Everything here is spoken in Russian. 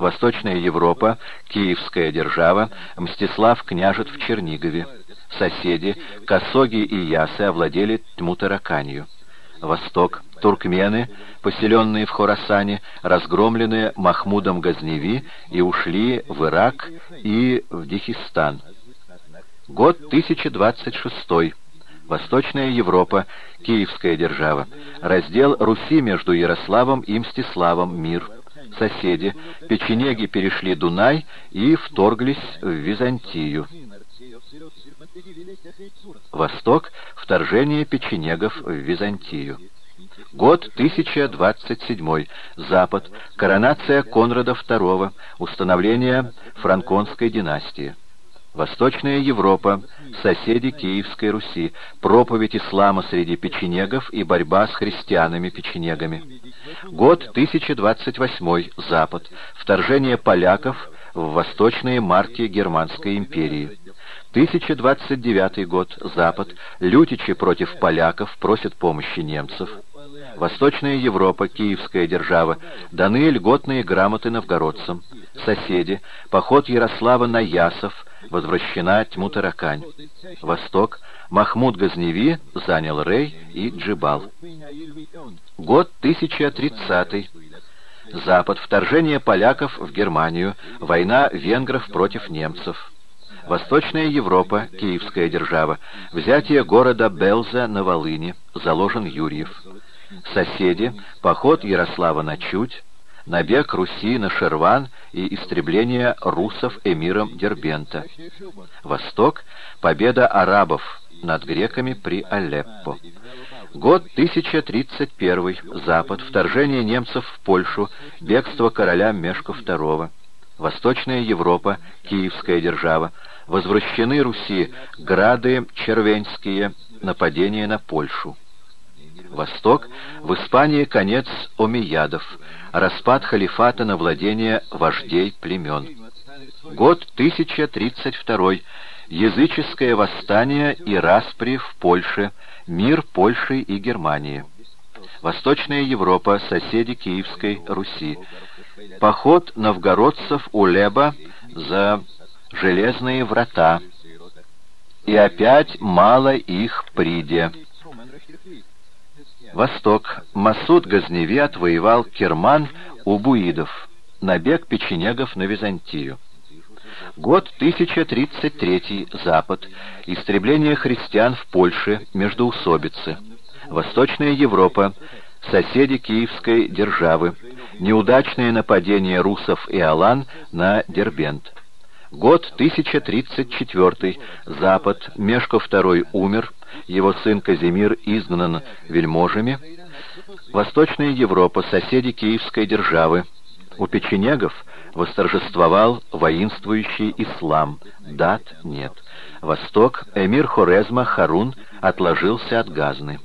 Восточная Европа, Киевская держава, Мстислав княжет в Чернигове. Соседи, Косоги и Ясы овладели Тмутараканью. Восток, туркмены, поселенные в Хорасане, разгромленные Махмудом Газневи и ушли в Ирак и в Дихистан. Год 1026. Восточная Европа, Киевская держава. Раздел Руси между Ярославом и Мстиславом, мир. Соседи, печенеги перешли Дунай и вторглись в Византию. Восток – вторжение печенегов в Византию. Год 1027. Запад. Коронация Конрада II. Установление франконской династии. Восточная Европа, соседи Киевской Руси, проповедь ислама среди печенегов и борьба с христианами-печенегами. Год 1028, Запад, вторжение поляков в восточные марки Германской империи. 1029 год, Запад, лютичи против поляков просят помощи немцев. Восточная Европа, Киевская держава, даны льготные грамоты новгородцам. Соседи, поход Ярослава на Ясов, возвращена тьму таракань. Восток, Махмуд Газневи занял Рей и Джибал. Год 1030 Запад, вторжение поляков в Германию, война венгров против немцев. Восточная Европа, Киевская держава, взятие города Белза на Волыне, заложен Юрьев. Соседи, поход Ярослава на Чуть, набег Руси на Шерван и истребление русов эмиром Дербента. Восток, победа арабов над греками при Алеппо. Год 1031. Запад. Вторжение немцев в Польшу. Бегство короля Мешка II. Восточная Европа. Киевская держава. Возвращены Руси грады червенские. Нападение на Польшу. Восток. В Испании конец омиядов. Распад халифата на владение вождей племен. Год 1032. Языческое восстание и распри в Польше. Мир Польши и Германии. Восточная Европа, соседи Киевской Руси. Поход новгородцев у Леба за железные врата. И опять мало их приде. Восток. Масуд Газневи отвоевал Керман у буидов. Набег печенегов на Византию. Год 1033. Запад. Истребление христиан в Польше, междоусобицы. Восточная Европа. Соседи Киевской державы. Неудачное нападение русов и алан на Дербент. Год 1034. Запад. Мешко II умер его сын Казимир изгнан вельможами. Восточная Европа, соседи Киевской державы. У печенегов восторжествовал воинствующий ислам. Дат нет. Восток, эмир Хорезма Харун отложился от Газны.